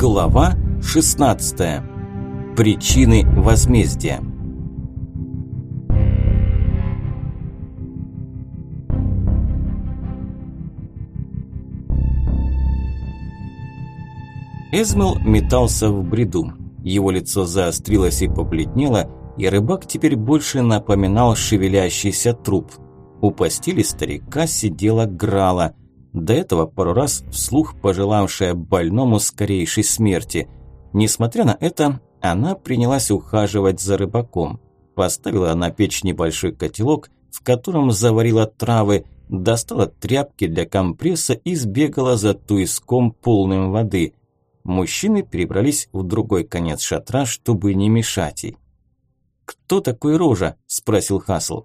Глава 16. Причины возмездия. Эзмел метался в бреду. Его лицо заострилось и побледнело, и рыбак теперь больше напоминал шевелящийся труп. У постели старика сидела Грала – до этого пару раз вслух пожелавшая больному скорейшей смерти. Несмотря на это, она принялась ухаживать за рыбаком. Поставила на печь небольшой котелок, в котором заварила травы, достала тряпки для компресса и сбегала за туиском полным воды. Мужчины перебрались в другой конец шатра, чтобы не мешать ей. «Кто такой Рожа?» – спросил Хасл.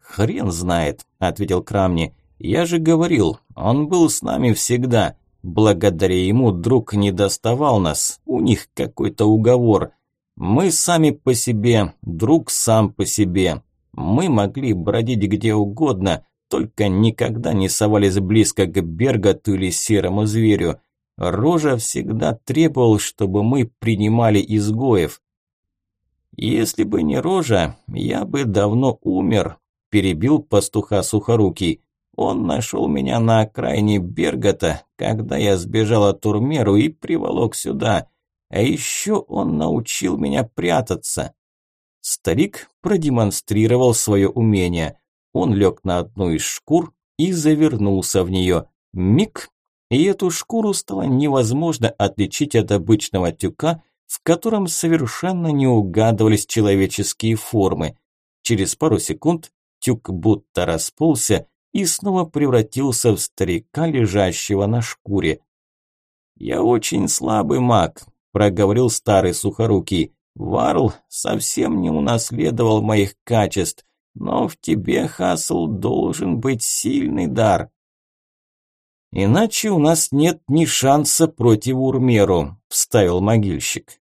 «Хрен знает», – ответил Крамни. Я же говорил, он был с нами всегда. Благодаря ему друг не доставал нас. У них какой-то уговор. Мы сами по себе, друг сам по себе. Мы могли бродить где угодно, только никогда не совались близко к Берготу или серому зверю. Рожа всегда требовал, чтобы мы принимали изгоев. Если бы не Рожа, я бы давно умер, перебил пастуха Сухорукий. Он нашел меня на окраине Бергота, когда я сбежал от Турмеру и приволок сюда. А еще он научил меня прятаться. Старик продемонстрировал свое умение. Он лег на одну из шкур и завернулся в нее. Миг, и эту шкуру стало невозможно отличить от обычного тюка, в котором совершенно не угадывались человеческие формы. Через пару секунд тюк будто расползся, и снова превратился в старика, лежащего на шкуре. «Я очень слабый маг», – проговорил старый сухорукий. «Варл совсем не унаследовал моих качеств, но в тебе, Хасл, должен быть сильный дар». «Иначе у нас нет ни шанса против Урмеру», – вставил могильщик.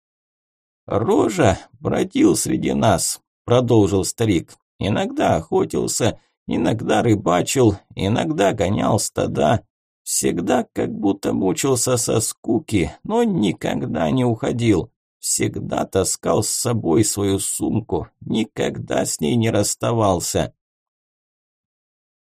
«Рожа бродил среди нас», – продолжил старик. «Иногда охотился, Иногда рыбачил, иногда гонял стада. Всегда как будто мучился со скуки, но никогда не уходил. Всегда таскал с собой свою сумку, никогда с ней не расставался.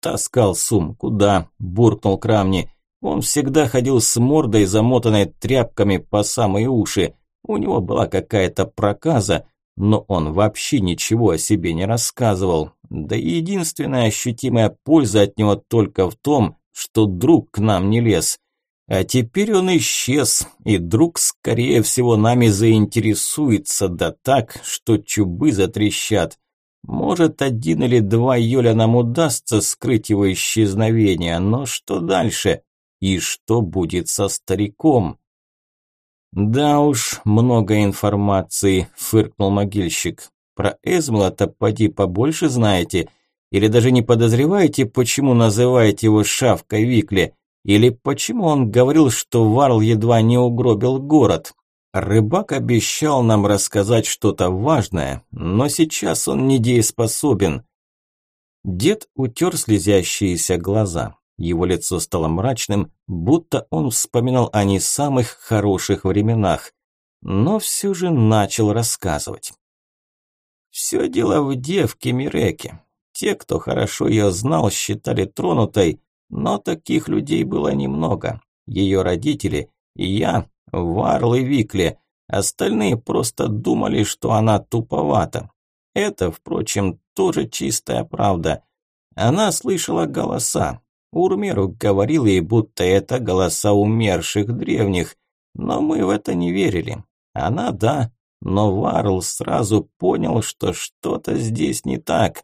Таскал сумку, да, буркнул Крамни. Он всегда ходил с мордой, замотанной тряпками по самые уши. У него была какая-то проказа, но он вообще ничего о себе не рассказывал. Да и единственная ощутимая польза от него только в том, что друг к нам не лез. А теперь он исчез, и друг, скорее всего, нами заинтересуется, да так, что чубы затрещат. Может, один или два Йоля нам удастся скрыть его исчезновение, но что дальше? И что будет со стариком? «Да уж, много информации», – фыркнул могильщик. «Про Эзмла-то поди побольше знаете. Или даже не подозреваете, почему называете его Шавкой Викли? Или почему он говорил, что Варл едва не угробил город? Рыбак обещал нам рассказать что-то важное, но сейчас он недееспособен». Дед утер слезящиеся глаза. Его лицо стало мрачным, будто он вспоминал о не самых хороших временах, но все же начал рассказывать. Все дело в девке Миреке. Те, кто хорошо ее знал, считали тронутой, но таких людей было немного. Ее родители, я, Варл и Викли, остальные просто думали, что она туповата. Это, впрочем, тоже чистая правда. Она слышала голоса, Урмеру говорил ей, будто это голоса умерших древних, но мы в это не верили. Она да, но Варл сразу понял, что что-то здесь не так.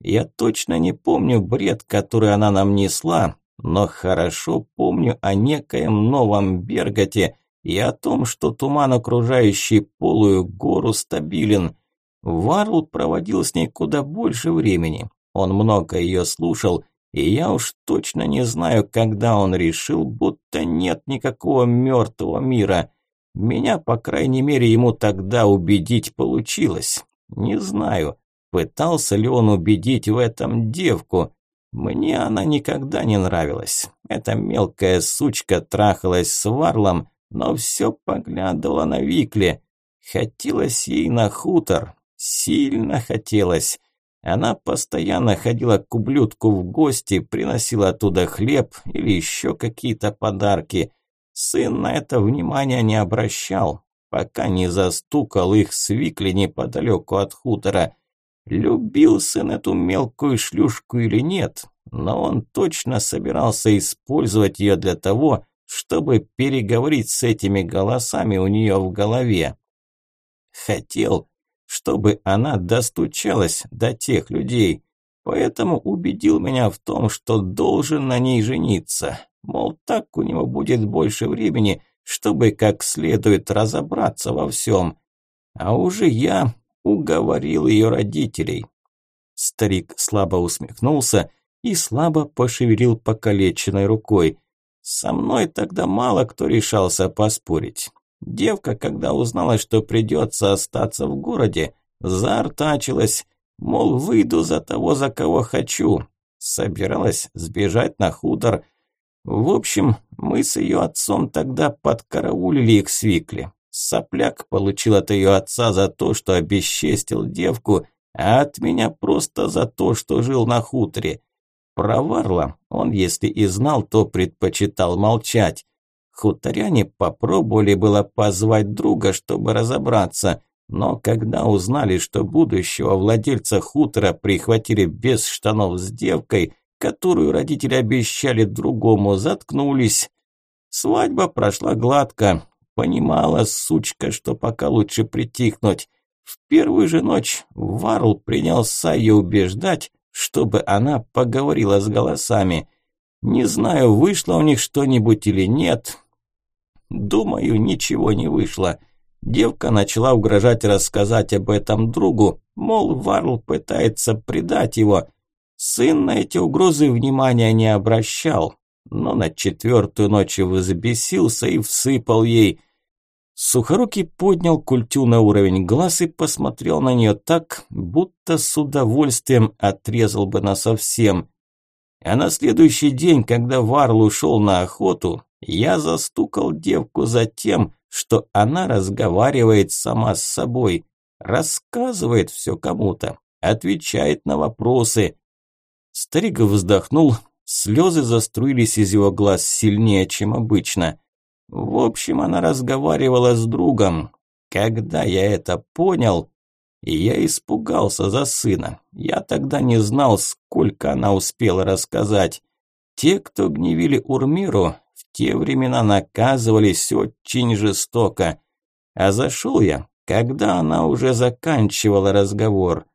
Я точно не помню бред, который она нам несла, но хорошо помню о некоем новом Берготе и о том, что туман, окружающий полую гору, стабилен. Варл проводил с ней куда больше времени. Он много ее слушал – и я уж точно не знаю, когда он решил, будто нет никакого мертвого мира. Меня, по крайней мере, ему тогда убедить получилось. Не знаю, пытался ли он убедить в этом девку. Мне она никогда не нравилась. Эта мелкая сучка трахалась с Варлом, но все поглядывала на Викле. Хотелось ей на хутор, сильно хотелось. Она постоянно ходила к ублюдку в гости, приносила оттуда хлеб или еще какие-то подарки. Сын на это внимания не обращал, пока не застукал их с Викли неподалеку от хутора. Любил сын эту мелкую шлюшку или нет, но он точно собирался использовать ее для того, чтобы переговорить с этими голосами у нее в голове. Хотел, чтобы она достучалась до тех людей, поэтому убедил меня в том, что должен на ней жениться. Мол, так у него будет больше времени, чтобы как следует разобраться во всем. А уже я уговорил ее родителей. Старик слабо усмехнулся и слабо пошевелил покалеченной рукой. Со мной тогда мало кто решался поспорить. Девка, когда узнала, что придется остаться в городе, заортачилась, мол, выйду за того, за кого хочу. Собиралась сбежать на хутор. В общем, мы с ее отцом тогда подкараулили их свикли. Сопляк получил от ее отца за то, что обесчестил девку, а от меня просто за то, что жил на хуторе. Про Варла он, если и знал, то предпочитал молчать. Хуторяне попробовали было позвать друга, чтобы разобраться, но когда узнали, что будущего владельца хутора прихватили без штанов с девкой, которую родители обещали другому, заткнулись. Свадьба прошла гладко. Понимала сучка, что пока лучше притихнуть. В первую же ночь Варл принялся ее убеждать, чтобы она поговорила с голосами. Не знаю, вышло у них что-нибудь или нет. Думаю, ничего не вышло. Девка начала угрожать рассказать об этом другу, мол, Варл пытается предать его. Сын на эти угрозы внимания не обращал, но на четвертую ночь взбесился и всыпал ей. Сухорукий поднял культю на уровень глаз и посмотрел на нее так, будто с удовольствием отрезал бы насовсем. А на следующий день, когда Варл ушел на охоту, я застукал девку за тем, что она разговаривает сама с собой, рассказывает все кому-то, отвечает на вопросы. Старик вздохнул, слезы заструились из его глаз сильнее, чем обычно – в общем, она разговаривала с другом. Когда я это понял, я испугался за сына. Я тогда не знал, сколько она успела рассказать. Те, кто гневили Урмиру, в те времена наказывались очень жестоко. А зашел я, когда она уже заканчивала разговор.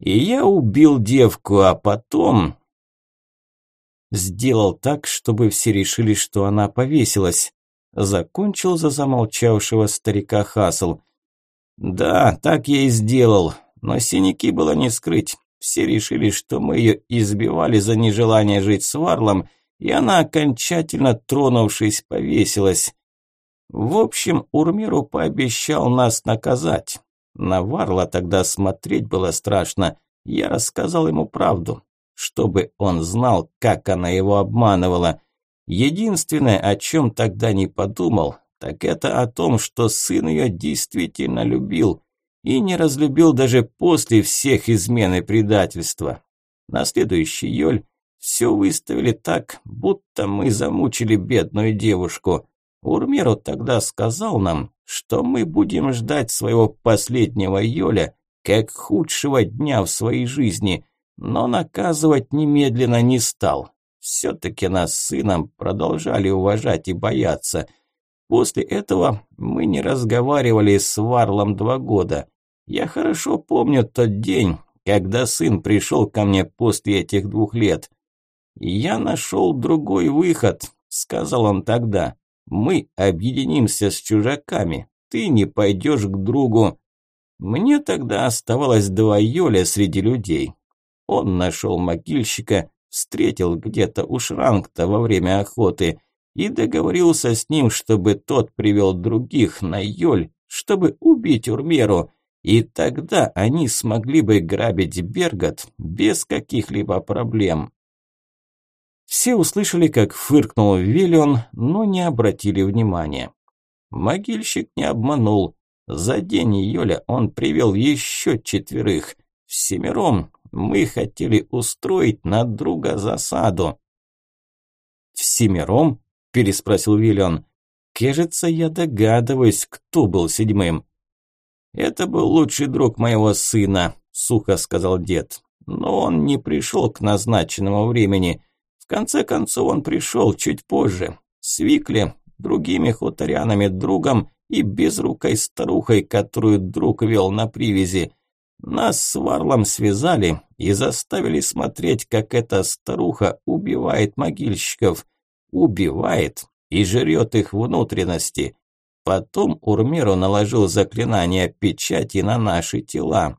И я убил девку, а потом... Сделал так, чтобы все решили, что она повесилась. Закончил за замолчавшего старика Хасл. «Да, так я и сделал, но синяки было не скрыть. Все решили, что мы ее избивали за нежелание жить с Варлом, и она, окончательно тронувшись, повесилась. В общем, Урмиру пообещал нас наказать. На Варла тогда смотреть было страшно. Я рассказал ему правду, чтобы он знал, как она его обманывала. Единственное, о чем тогда не подумал, так это о том, что сын ее действительно любил и не разлюбил даже после всех измен и предательства. На следующий Йоль все выставили так, будто мы замучили бедную девушку. Урмеру тогда сказал нам, что мы будем ждать своего последнего Йоля как худшего дня в своей жизни, но наказывать немедленно не стал. Все-таки нас с сыном продолжали уважать и бояться. После этого мы не разговаривали с Варлом два года. Я хорошо помню тот день, когда сын пришел ко мне после этих двух лет. «Я нашел другой выход», – сказал он тогда. «Мы объединимся с чужаками. Ты не пойдешь к другу». Мне тогда оставалось два Йоля среди людей. Он нашел могильщика, встретил где-то у Шрангта во время охоты и договорился с ним, чтобы тот привел других на Йоль, чтобы убить Урмеру, и тогда они смогли бы грабить Бергот без каких-либо проблем. Все услышали, как фыркнул Велион, но не обратили внимания. Могильщик не обманул. За день Йоля он привел еще четверых. Всемиром мы хотели устроить на друга засаду. «Всемиром?» – переспросил Виллион. «Кажется, я догадываюсь, кто был седьмым». «Это был лучший друг моего сына», – сухо сказал дед. «Но он не пришел к назначенному времени. Конце концов, он пришел чуть позже. С Викли, другими хуторянами, другом и безрукой старухой, которую друг вел на привязи. Нас с Варлом связали и заставили смотреть, как эта старуха убивает могильщиков. Убивает и жрет их внутренности. Потом Урмеру наложил заклинание печати на наши тела.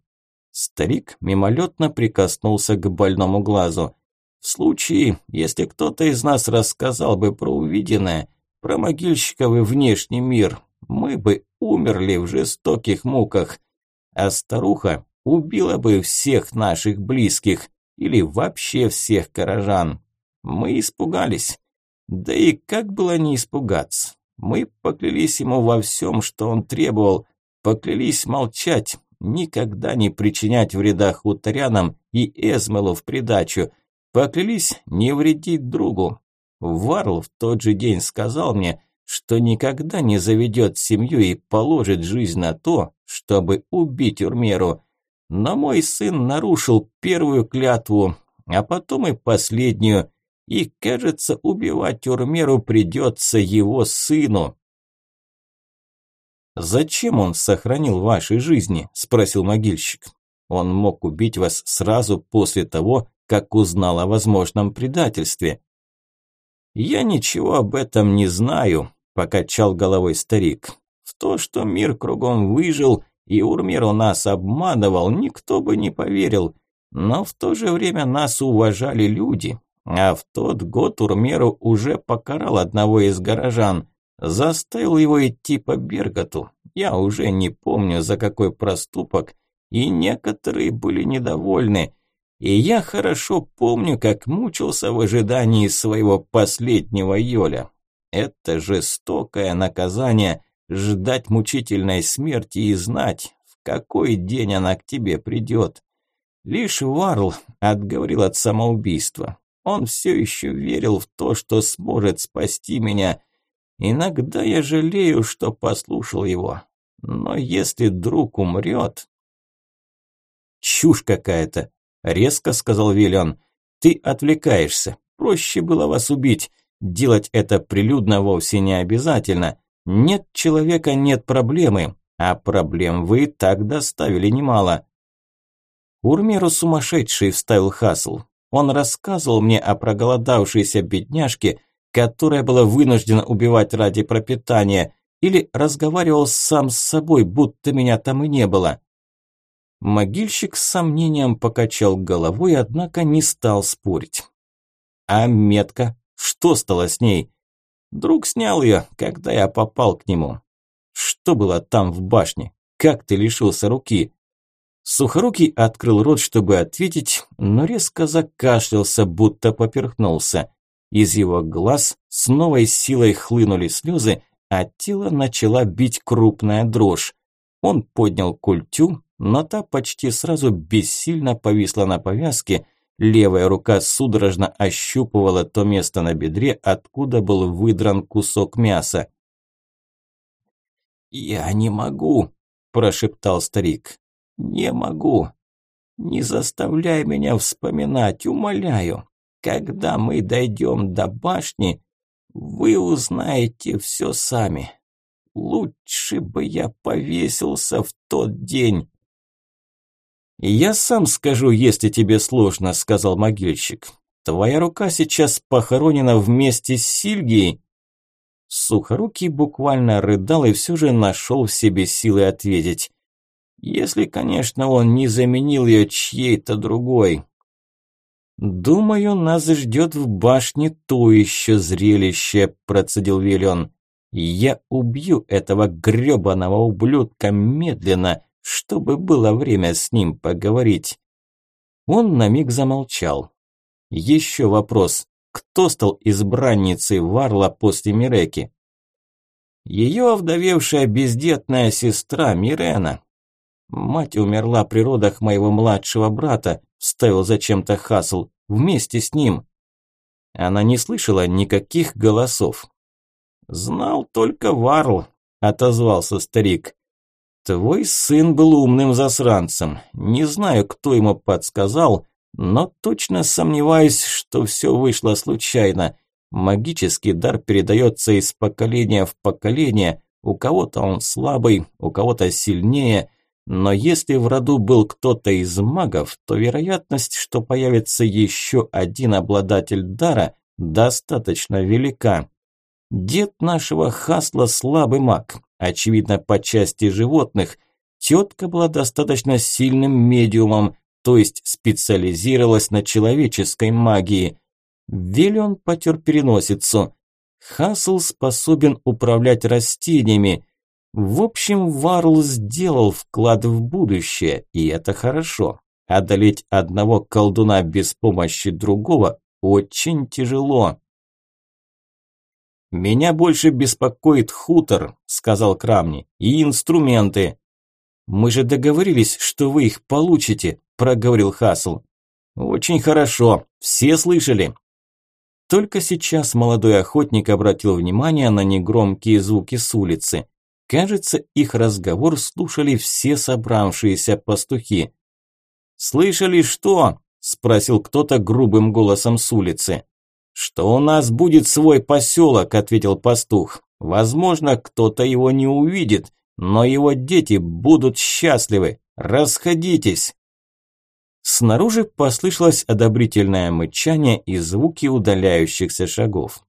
Старик мимолетно прикоснулся к больному глазу. В случае, если кто-то из нас рассказал бы про увиденное, про могильщиков и внешний мир, мы бы умерли в жестоких муках. А старуха убила бы всех наших близких или вообще всех горожан. Мы испугались. Да и как было не испугаться? Мы поклялись ему во всем, что он требовал, поклялись молчать, никогда не причинять вреда хуторянам и Эзмелу в придачу, поклялись не вредить другу. Варл в тот же день сказал мне, что никогда не заведет семью и положит жизнь на то, чтобы убить Урмеру. Но мой сын нарушил первую клятву, а потом и последнюю, и, кажется, убивать Урмеру придется его сыну. «Зачем он сохранил ваши жизни?» – спросил могильщик. «Он мог убить вас сразу после того, как узнал о возможном предательстве». «Я ничего об этом не знаю», – покачал головой старик. «В то, что мир кругом выжил, и Урмиру нас обманывал, никто бы не поверил. Но в то же время нас уважали люди. А в тот год Урмеру уже покарал одного из горожан. Заставил его идти по Берготу. Я уже не помню, за какой проступок. И некоторые были недовольны. И я хорошо помню, как мучился в ожидании своего последнего Йоля. Это жестокое наказание – ждать мучительной смерти и знать, в какой день она к тебе придет. Лишь Варл отговорил от самоубийства. Он все еще верил в то, что сможет спасти меня. Иногда я жалею, что послушал его. Но если друг умрет... «Чушь какая-то», – резко сказал Виллион. «Ты отвлекаешься. Проще было вас убить. Делать это прилюдно вовсе не обязательно. Нет человека, нет проблемы, а проблем вы так доставили немало. Урмеру сумасшедший вставил Хасл. Он рассказывал мне о проголодавшейся бедняжке, которая была вынуждена убивать ради пропитания, или разговаривал сам с собой, будто меня там и не было. Могильщик с сомнением покачал головой, однако не стал спорить. А метка? Что стало с ней? Друг снял ее, когда я попал к нему. Что было там в башне? Как ты лишился руки? Сухорукий открыл рот, чтобы ответить, но резко закашлялся, будто поперхнулся. Из его глаз с новой силой хлынули слезы, а тело начала бить крупная дрожь. Он поднял культю, но та почти сразу бессильно повисла на повязке – Левая рука судорожно ощупывала то место на бедре, откуда был выдран кусок мяса. «Я не могу», – прошептал старик. «Не могу. Не заставляй меня вспоминать, умоляю. Когда мы дойдем до башни, вы узнаете все сами. Лучше бы я повесился в тот день». «Я сам скажу, если тебе сложно», – сказал могильщик. «Твоя рука сейчас похоронена вместе с Сильгией». Сухорукий буквально рыдал и все же нашел в себе силы ответить. «Если, конечно, он не заменил ее чьей-то другой». «Думаю, нас ждет в башне то еще зрелище», – процедил Виллион. «Я убью этого гребаного ублюдка медленно, чтобы было время с ним поговорить. Он на миг замолчал. Еще вопрос. Кто стал избранницей Варла после Миреки? Ее овдовевшая бездетная сестра Мирена. Мать умерла при родах моего младшего брата, вставил зачем-то Хасл, вместе с ним. Она не слышала никаких голосов. «Знал только Варл», – отозвался старик. «Твой сын был умным засранцем. Не знаю, кто ему подсказал, но точно сомневаюсь, что все вышло случайно. Магический дар передается из поколения в поколение. У кого-то он слабый, у кого-то сильнее. Но если в роду был кто-то из магов, то вероятность, что появится еще один обладатель дара, достаточно велика. Дед нашего Хасла слабый маг, очевидно по части животных. Тетка была достаточно сильным медиумом, то есть специализировалась на человеческой магии. Велион потер переносицу. Хасл способен управлять растениями. В общем, Варл сделал вклад в будущее, и это хорошо. Одолеть одного колдуна без помощи другого очень тяжело. «Меня больше беспокоит хутор», – сказал Крамни, – «и инструменты». «Мы же договорились, что вы их получите», – проговорил Хасл. «Очень хорошо. Все слышали?» Только сейчас молодой охотник обратил внимание на негромкие звуки с улицы. Кажется, их разговор слушали все собравшиеся пастухи. «Слышали что?» – спросил кто-то грубым голосом с улицы. «Что у нас будет свой поселок», – ответил пастух. «Возможно, кто-то его не увидит, но его дети будут счастливы. Расходитесь!» Снаружи послышалось одобрительное мычание и звуки удаляющихся шагов.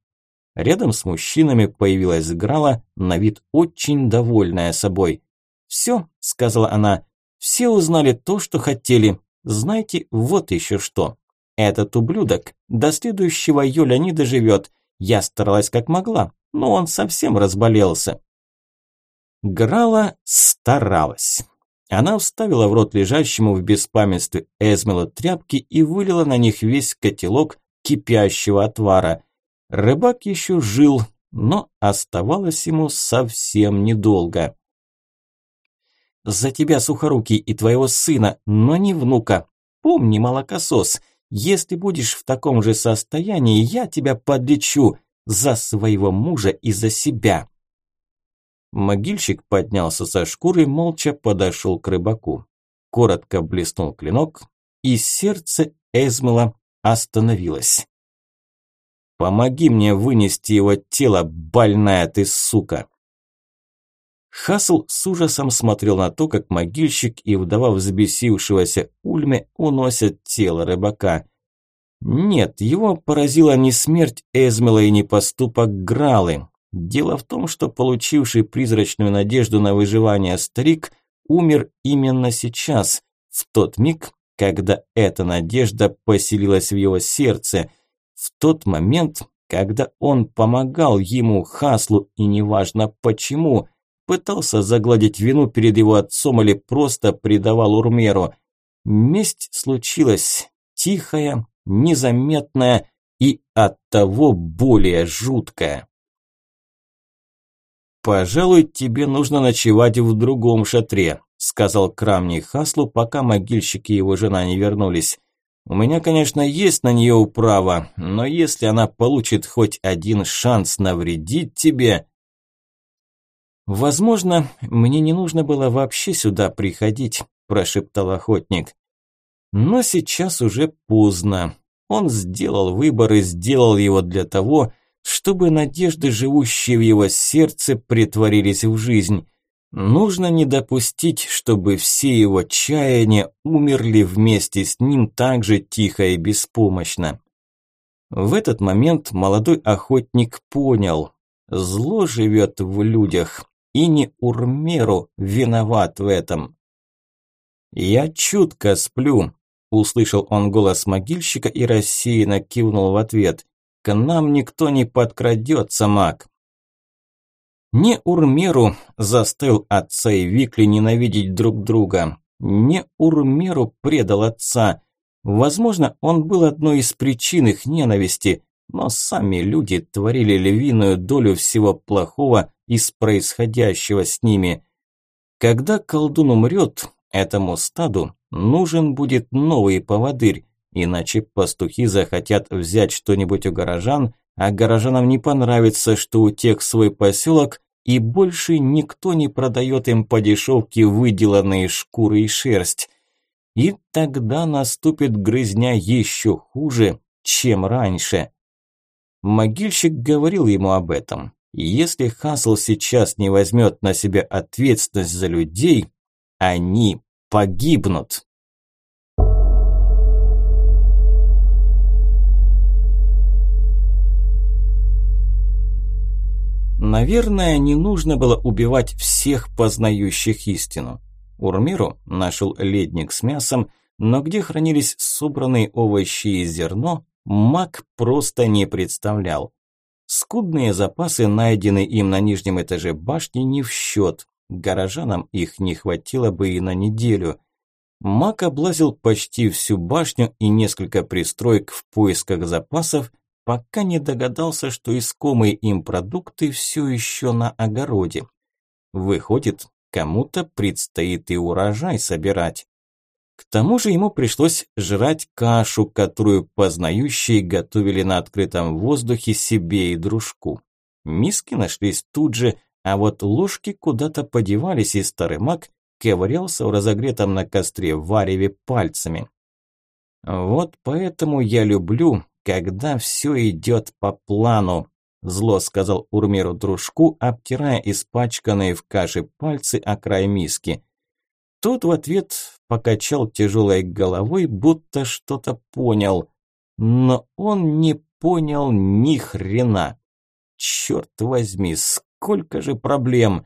Рядом с мужчинами появилась Грала, на вид очень довольная собой. «Все», – сказала она, – «все узнали то, что хотели. Знаете, вот еще что. Этот ублюдок до следующего Юля не доживет. Я старалась как могла, но он совсем разболелся». Грала старалась. Она вставила в рот лежащему в беспамятстве Эзмелу тряпки и вылила на них весь котелок кипящего отвара. Рыбак еще жил, но оставалось ему совсем недолго. «За тебя, Сухорукий, и твоего сына, но не внука. Помни, молокосос, если будешь в таком же состоянии, я тебя подлечу за своего мужа и за себя». Могильщик поднялся со шкуры, молча подошел к рыбаку. Коротко блеснул клинок, и сердце Эзмела остановилось. «Помоги мне вынести его тело, больная ты сука!» Хасл с ужасом смотрел на то, как могильщик и вдова взбесившегося Ульме уносят тело рыбака. Нет, его поразила не смерть Эзмела и не поступок Гралы. Дело в том, что получивший призрачную надежду на выживание старик умер именно сейчас, в тот миг, когда эта надежда поселилась в его сердце, в тот момент, когда он помогал ему, Хаслу, и неважно почему, пытался загладить вину перед его отцом или просто предавал Урмеру. Месть случилась тихая, незаметная и оттого более жуткая. «Пожалуй, тебе нужно ночевать в другом шатре», – сказал Крамни Хаслу, пока могильщик и его жена не вернулись. «У меня, конечно, есть на нее управа, но если она получит хоть один шанс навредить тебе...» «Возможно, мне не нужно было вообще сюда приходить», – прошептал охотник. «Но сейчас уже поздно. Он сделал выбор и сделал его для того, чтобы надежды, живущие в его сердце, притворились в жизнь. Нужно не допустить, чтобы все его чаяния умерли вместе с ним так же тихо и беспомощно. В этот момент молодой охотник понял, зло живет в людях, и не Урмеру виноват в этом. «Я чутко сплю», – услышал он голос могильщика и рассеянно кивнул в ответ. К нам никто не подкрадется, маг. Не Урмеру заставил отца и Викли ненавидеть друг друга. Не Урмеру предал отца. Возможно, он был одной из причин их ненависти, но сами люди творили львиную долю всего плохого из происходящего с ними. Когда колдун умрет, этому стаду нужен будет новый поводырь, иначе пастухи захотят взять что-нибудь у горожан, а горожанам не понравится, что у тех свой поселок, и больше никто не продает им по дешевке выделанные шкуры и шерсть. И тогда наступит грызня еще хуже, чем раньше. Могильщик говорил ему об этом. Если Хасл сейчас не возьмет на себя ответственность за людей, они погибнут. Наверное, не нужно было убивать всех познающих истину. Урмиру нашел ледник с мясом, но где хранились собранные овощи и зерно, маг просто не представлял. Скудные запасы, найденные им на нижнем этаже башни, не в счет. Горожанам их не хватило бы и на неделю. Маг облазил почти всю башню и несколько пристроек в поисках запасов, пока не догадался, что искомые им продукты все еще на огороде. Выходит, кому-то предстоит и урожай собирать. К тому же ему пришлось жрать кашу, которую познающие готовили на открытом воздухе себе и дружку. Миски нашлись тут же, а вот ложки куда-то подевались, и старый маг ковырялся в разогретом на костре вареве пальцами. Вот поэтому я люблю, когда все идет по плану», – зло сказал Урмеру дружку, обтирая испачканные в каше пальцы о край миски. Тот в ответ покачал тяжелой головой, будто что-то понял. Но он не понял ни хрена. Черт возьми, сколько же проблем!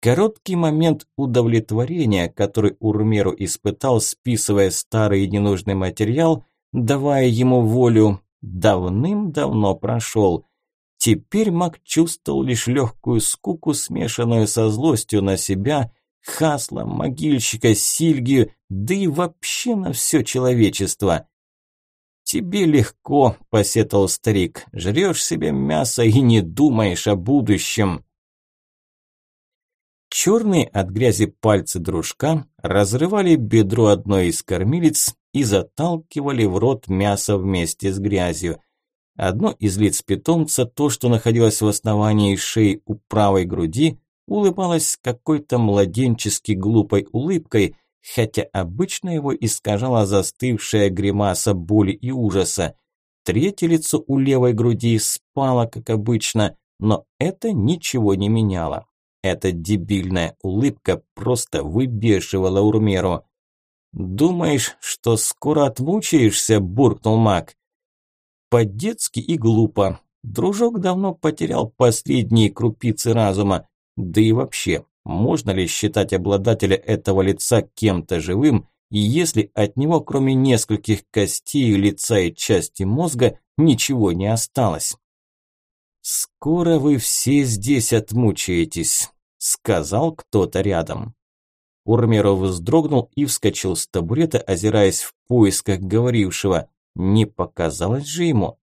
Короткий момент удовлетворения, который Урмеру испытал, списывая старый и ненужный материал, давая ему волю, давным-давно прошел. Теперь маг чувствовал лишь легкую скуку, смешанную со злостью на себя, Хасла, могильщика, Сильгию, да и вообще на все человечество. «Тебе легко», – посетовал старик, – «жрешь себе мясо и не думаешь о будущем». Черные от грязи пальцы дружка разрывали бедро одной из кормилиц и заталкивали в рот мясо вместе с грязью. Одно из лиц питомца, то, что находилось в основании шеи у правой груди, улыбалось какой-то младенчески глупой улыбкой, хотя обычно его искажала застывшая гримаса боли и ужаса. Третье лицо у левой груди спало, как обычно, но это ничего не меняло. Эта дебильная улыбка просто выбешивала Урмеру. «Думаешь, что скоро отмучаешься?» – буркнул маг. По-детски и глупо. Дружок давно потерял последние крупицы разума. Да и вообще, можно ли считать обладателя этого лица кем-то живым, если от него, кроме нескольких костей, лица и части мозга, ничего не осталось? «Скоро вы все здесь отмучаетесь», – сказал кто-то рядом. Урмеров вздрогнул и вскочил с табурета, озираясь в поисках говорившего. Не показалось же ему?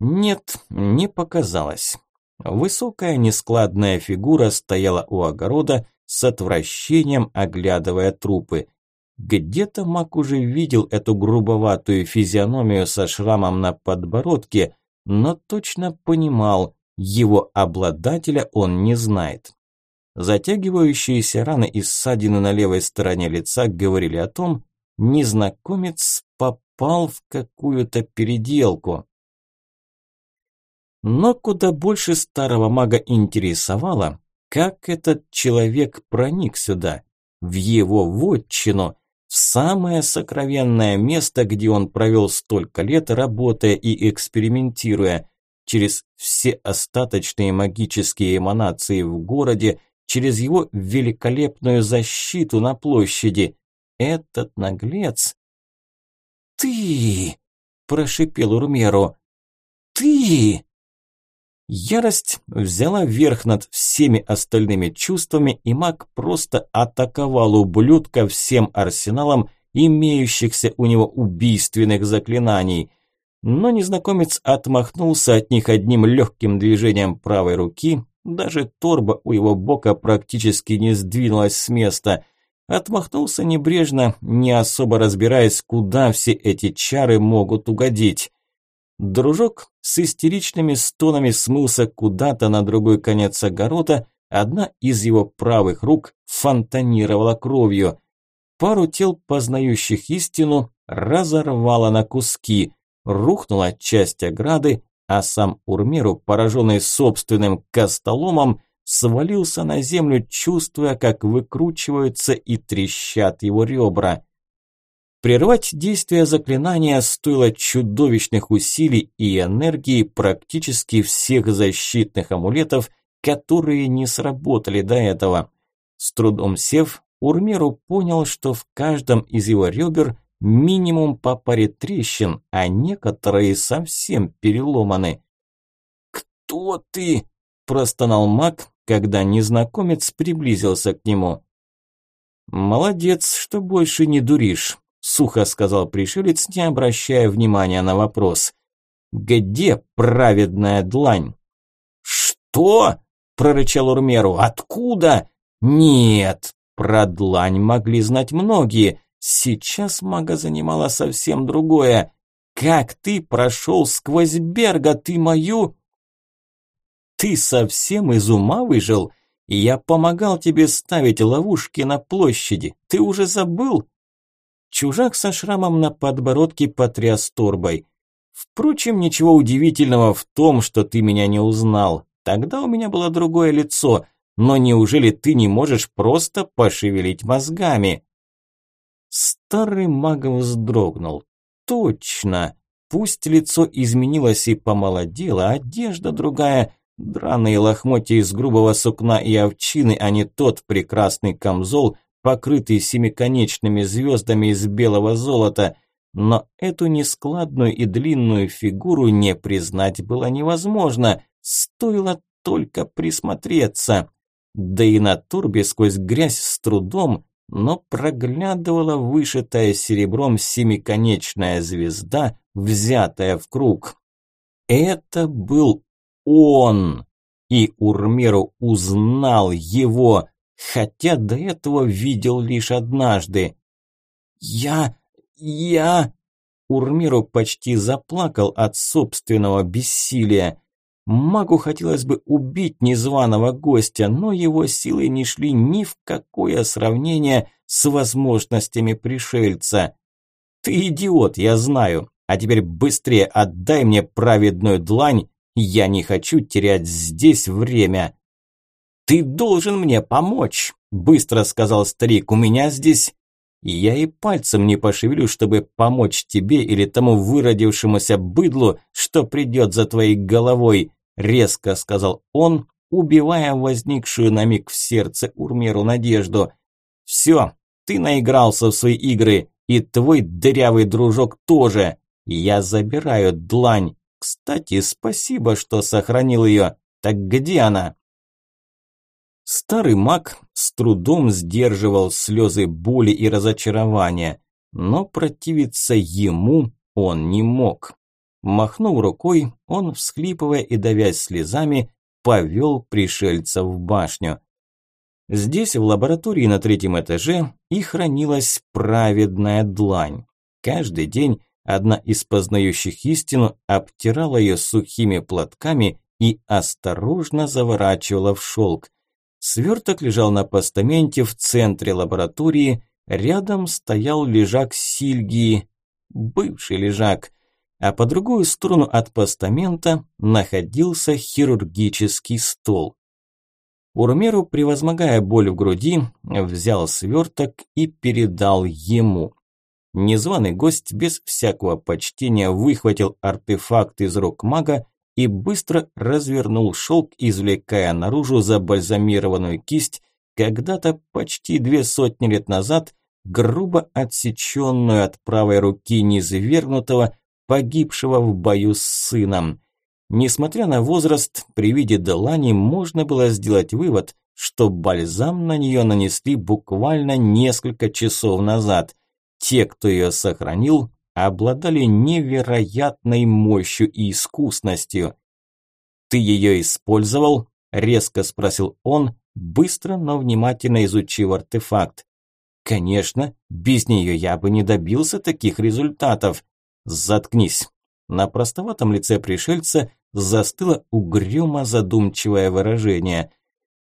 Нет, не показалось. Высокая нескладная фигура стояла у огорода, с отвращением оглядывая трупы. Где-то Мак уже видел эту грубоватую физиономию со шрамом на подбородке, но точно понимал, его обладателя он не знает. Затягивающиеся раны и ссадины на левой стороне лица говорили о том, незнакомец попал в какую-то переделку. Но куда больше старого мага интересовало, как этот человек проник сюда, в его вотчину, в самое сокровенное место, где он провел столько лет, работая и экспериментируя, через все остаточные магические эманации в городе, через его великолепную защиту на площади. Этот наглец... «Ты!» – прошипел Урмеру. «Ты!» Ярость взяла верх над всеми остальными чувствами, и маг просто атаковал ублюдка всем арсеналом имеющихся у него убийственных заклинаний. Но незнакомец отмахнулся от них одним легким движением правой руки, Даже торба у его бока практически не сдвинулась с места. Отмахнулся небрежно, не особо разбираясь, куда все эти чары могут угодить. Дружок с истеричными стонами смылся куда-то на другой конец огорода, одна из его правых рук фонтанировала кровью. Пару тел, познающих истину, разорвала на куски, рухнула часть ограды, а сам Урмеру, пораженный собственным костоломом, свалился на землю, чувствуя, как выкручиваются и трещат его ребра. Прервать действие заклинания стоило чудовищных усилий и энергии практически всех защитных амулетов, которые не сработали до этого. С трудом сев, Урмеру понял, что в каждом из его ребер минимум по паре трещин, а некоторые совсем переломаны. «Кто ты?» – простонал маг, когда незнакомец приблизился к нему. «Молодец, что больше не дуришь», – сухо сказал пришелец, не обращая внимания на вопрос. «Где праведная длань?» «Что?» – прорычал Урмеру. «Откуда?» «Нет, про длань могли знать многие. Сейчас мага занимала совсем другое. Как ты прошел сквозь Берга, ты мою...» Ты совсем из ума выжил? Я помогал тебе ставить ловушки на площади. Ты уже забыл?» Чужак со шрамом на подбородке потряс торбой. «Впрочем, ничего удивительного в том, что ты меня не узнал. Тогда у меня было другое лицо. Но неужели ты не можешь просто пошевелить мозгами?» Старый маг вздрогнул. «Точно. Пусть лицо изменилось и помолодело, одежда другая, Драные лохмотья из грубого сукна и овчины, а не тот прекрасный камзол, покрытый семиконечными звездами из белого золота. Но эту нескладную и длинную фигуру не признать было невозможно, стоило только присмотреться. Да и на турбе сквозь грязь с трудом, но проглядывала вышитая серебром семиконечная звезда, взятая в круг. Это был он. И Урмеру узнал его, хотя до этого видел лишь однажды. «Я... я...» Урмиру почти заплакал от собственного бессилия. Магу хотелось бы убить незваного гостя, но его силы не шли ни в какое сравнение с возможностями пришельца. «Ты идиот, я знаю. А теперь быстрее отдай мне праведную длань я не хочу терять здесь время. Ты должен мне помочь, быстро сказал старик. У меня здесь я и пальцем не пошевелю, чтобы помочь тебе или тому выродившемуся быдлу, что придет за твоей головой, резко сказал он, убивая возникшую на миг в сердце Урмеру надежду. Все, ты наигрался в свои игры, и твой дырявый дружок тоже. Я забираю длань. Кстати, спасибо, что сохранил ее. Так где она? Старый маг с трудом сдерживал слезы боли и разочарования, но противиться ему он не мог. Махнув рукой, он, всхлипывая и давясь слезами, повел пришельца в башню. Здесь, в лаборатории на третьем этаже, и хранилась праведная длань. Каждый день Одна из познающих истину обтирала ее сухими платками и осторожно заворачивала в шелк. Сверток лежал на постаменте в центре лаборатории, рядом стоял лежак Сильгии, бывший лежак, а по другую сторону от постамента находился хирургический стол. Урмеру, превозмогая боль в груди, взял сверток и передал ему. Незваный гость без всякого почтения выхватил артефакт из рук мага и быстро развернул шелк, извлекая наружу забальзамированную кисть, когда-то почти две сотни лет назад грубо отсеченную от правой руки низвергнутого, погибшего в бою с сыном. Несмотря на возраст, при виде Делани можно было сделать вывод, что бальзам на нее нанесли буквально несколько часов назад. Те, кто ее сохранил, обладали невероятной мощью и искусностью. «Ты ее использовал?» резко спросил он, быстро, но внимательно изучив артефакт. Конечно, без нее я бы не добился таких результатов. Заткнись. На простоватом лице пришельца застыло угрюмо задумчивое выражение.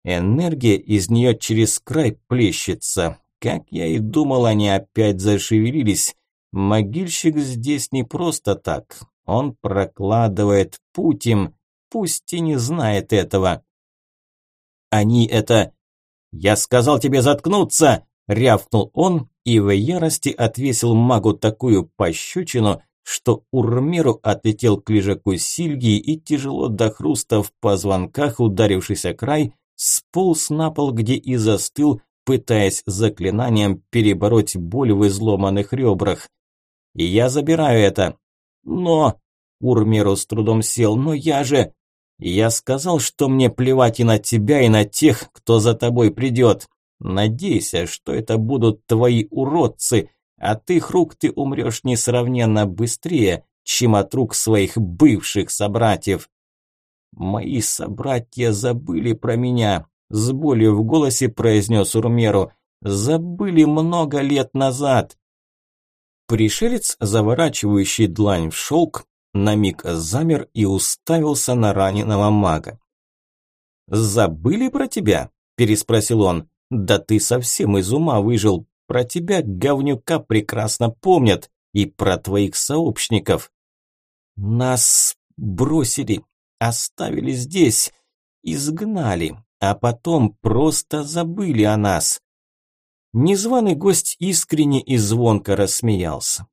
Энергия из нее через край плещется. Как я и думал, они опять зашевелились. Могильщик здесь не просто так. Он прокладывает путь им, пусть и не знает этого. Они это... «Я сказал тебе заткнуться!» – рявкнул он и в ярости отвесил магу такую пощечину, что Урмеру отлетел к лежаку Сильгии и тяжело до хруста в позвонках, ударившись о край, сполз на пол, где и застыл, пытаясь заклинанием перебороть боль в изломанных ребрах. Я забираю это. Но... Урмеру с трудом сел. Но я же... Я сказал, что мне плевать и на тебя, и на тех, кто за тобой придет. Надейся, что это будут твои уродцы, от их рук ты умрешь несравненно быстрее, чем от рук своих бывших собратьев. Мои собратья забыли про меня, с болью в голосе произнес Урмеру. Забыли много лет назад. Пришелец, заворачивающий длань в шелк, на миг замер и уставился на раненого мага. «Забыли про тебя?» – переспросил он. «Да ты совсем из ума выжил. Про тебя, говнюка, прекрасно помнят. И про твоих сообщников. Нас бросили, оставили здесь, изгнали, а потом просто забыли о нас. Незваный гость искренне и звонко рассмеялся.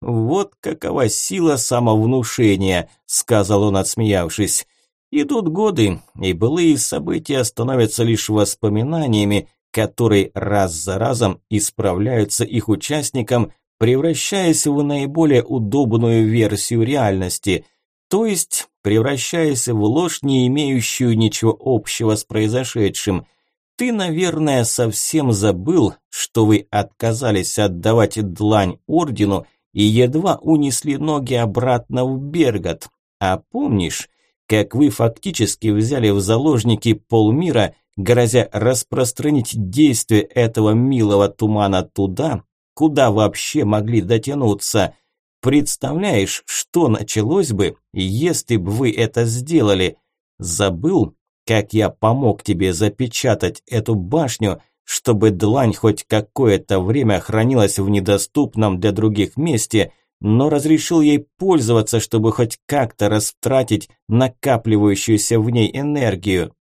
«Вот какова сила самовнушения», – сказал он, отсмеявшись. «Идут годы, и былые события становятся лишь воспоминаниями, которые раз за разом исправляются их участникам, превращаясь в наиболее удобную версию реальности, то есть превращаясь в ложь, не имеющую ничего общего с произошедшим – ты, наверное, совсем забыл, что вы отказались отдавать длань ордену и едва унесли ноги обратно в Бергот. А помнишь, как вы фактически взяли в заложники полмира, грозя распространить действие этого милого тумана туда, куда вообще могли дотянуться? Представляешь, что началось бы, если бы вы это сделали? Забыл, как я помог тебе запечатать эту башню, чтобы длань хоть какое-то время хранилась в недоступном для других месте, но разрешил ей пользоваться, чтобы хоть как-то растратить накапливающуюся в ней энергию.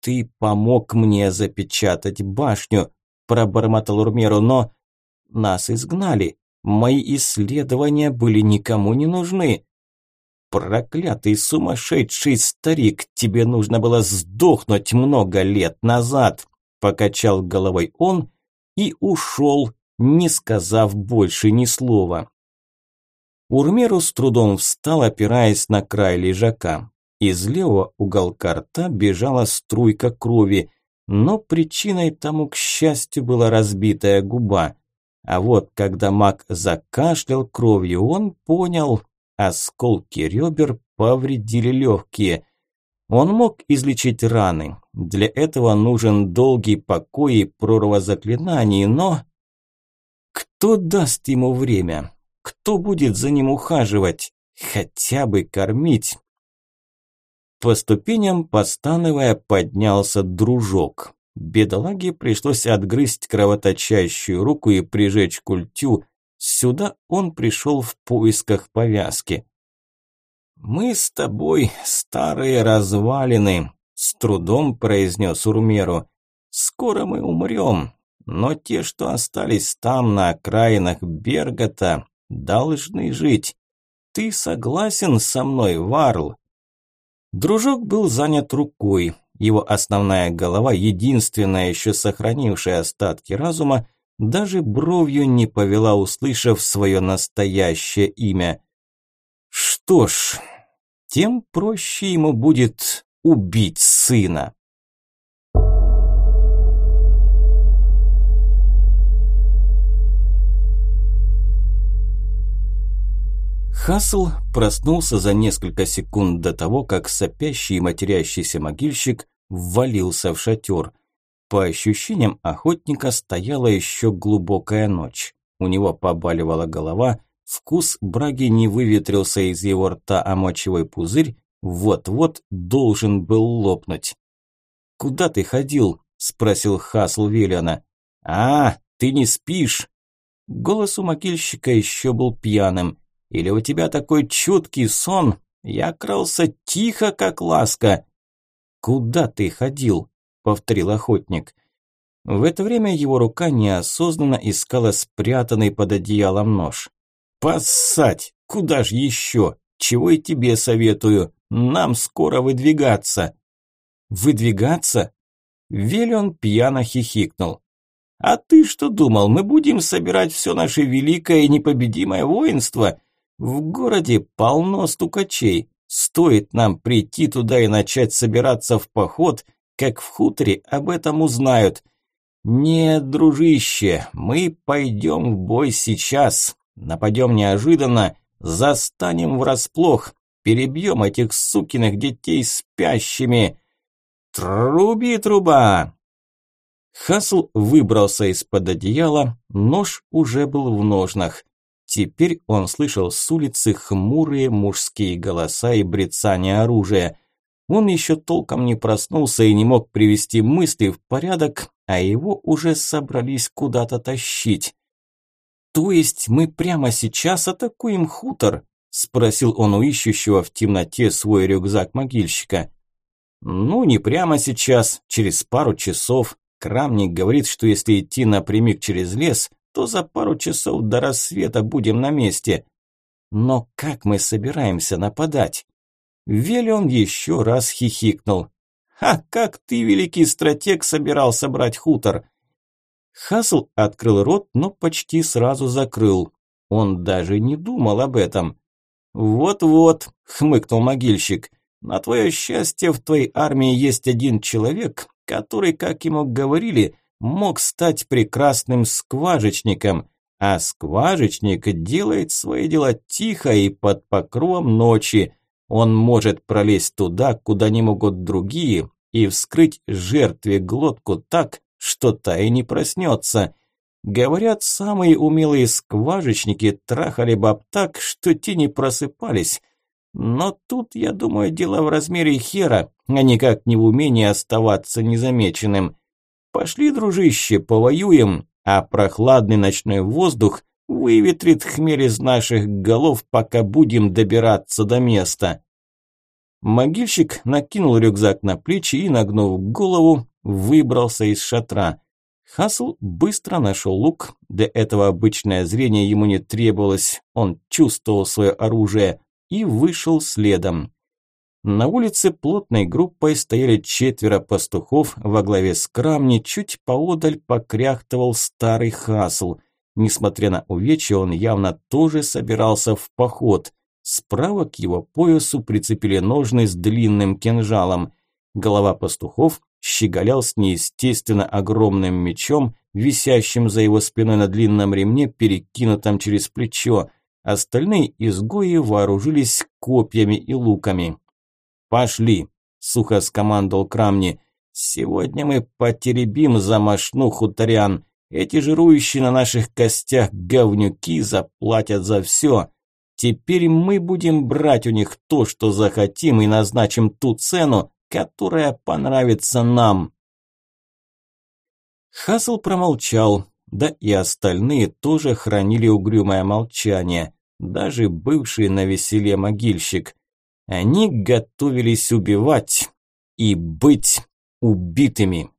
«Ты помог мне запечатать башню», – пробормотал Урмеру, – «но нас изгнали. Мои исследования были никому не нужны». «Проклятый сумасшедший старик, тебе нужно было сдохнуть много лет назад!» Покачал головой он и ушел, не сказав больше ни слова. Урмеру с трудом встал, опираясь на край лежака. Из левого уголка рта бежала струйка крови, но причиной тому, к счастью, была разбитая губа. А вот когда маг закашлял кровью, он понял, Осколки ребер повредили легкие. Он мог излечить раны. Для этого нужен долгий покой и прорва заклинаний, но... Кто даст ему время? Кто будет за ним ухаживать? Хотя бы кормить? По ступеням, постановая, поднялся дружок. Бедолаге пришлось отгрызть кровоточащую руку и прижечь культю, Сюда он пришел в поисках повязки. «Мы с тобой старые развалины», – с трудом произнес Урмеру. «Скоро мы умрем, но те, что остались там, на окраинах Бергота, должны жить. Ты согласен со мной, Варл?» Дружок был занят рукой. Его основная голова, единственная еще сохранившая остатки разума, даже бровью не повела, услышав свое настоящее имя. Что ж, тем проще ему будет убить сына. Хасл проснулся за несколько секунд до того, как сопящий и матерящийся могильщик ввалился в шатер. По ощущениям охотника стояла еще глубокая ночь. У него побаливала голова, вкус браги не выветрился из его рта, а мочевой пузырь вот-вот должен был лопнуть. «Куда ты ходил?» – спросил Хасл Виллиана. «А, ты не спишь?» Голос у могильщика еще был пьяным. «Или у тебя такой чуткий сон? Я крался тихо, как ласка». «Куда ты ходил?» – повторил охотник. В это время его рука неосознанно искала спрятанный под одеялом нож. «Поссать! Куда ж еще? Чего и тебе советую. Нам скоро выдвигаться. Выдвигаться? Велион пьяно хихикнул. А ты что думал, мы будем собирать все наше великое и непобедимое воинство? В городе полно стукачей. Стоит нам прийти туда и начать собираться в поход, как в хуторе об этом узнают. Нет, дружище, мы пойдем в бой сейчас. Нападем неожиданно Застанем врасплох, перебьем этих сукиных детей спящими. Труби труба! Хасл выбрался из-под одеяла, нож уже был в ножнах. Теперь он слышал с улицы хмурые мужские голоса и брецание оружия. Он еще толком не проснулся и не мог привести мысли в порядок, а его уже собрались куда-то тащить. «То есть мы прямо сейчас атакуем хутор?» – спросил он у ищущего в темноте свой рюкзак могильщика. «Ну, не прямо сейчас, через пару часов. Крамник говорит, что если идти напрямик через лес, то за пару часов до рассвета будем на месте. Но как мы собираемся нападать?» Велион еще раз хихикнул. «А как ты, великий стратег, собирался брать хутор? Хасл открыл рот, но почти сразу закрыл. Он даже не думал об этом. «Вот-вот», – хмыкнул могильщик, – «на твое счастье в твоей армии есть один человек, который, как ему говорили, мог стать прекрасным скважечником, а скважечник делает свои дела тихо и под покровом ночи. Он может пролезть туда, куда не могут другие, и вскрыть жертве глотку так, что та и не проснется. Говорят, самые умелые скважечники трахали баб так, что те не просыпались. Но тут, я думаю, дело в размере хера, а никак не в умении оставаться незамеченным. Пошли, дружище, повоюем, а прохладный ночной воздух выветрит хмель из наших голов, пока будем добираться до места. Могильщик накинул рюкзак на плечи и, нагнув голову, выбрался из шатра. Хасл быстро нашел лук, для этого обычное зрение ему не требовалось, он чувствовал свое оружие и вышел следом. На улице плотной группой стояли четверо пастухов во главе с крамни, чуть поодаль покряхтывал старый Хасл. Несмотря на увечья, он явно тоже собирался в поход. Справа к его поясу прицепили ножны с длинным кинжалом. Голова пастухов щеголял с неестественно огромным мечом, висящим за его спиной на длинном ремне, перекинутом через плечо. Остальные изгои вооружились копьями и луками. «Пошли!» – сухо скомандовал Крамни. «Сегодня мы потеребим за мошну хуторян. Эти жирующие на наших костях говнюки заплатят за все. Теперь мы будем брать у них то, что захотим, и назначим ту цену, которая понравится нам. Хасл промолчал, да и остальные тоже хранили угрюмое молчание, даже бывший на веселе могильщик. Они готовились убивать и быть убитыми.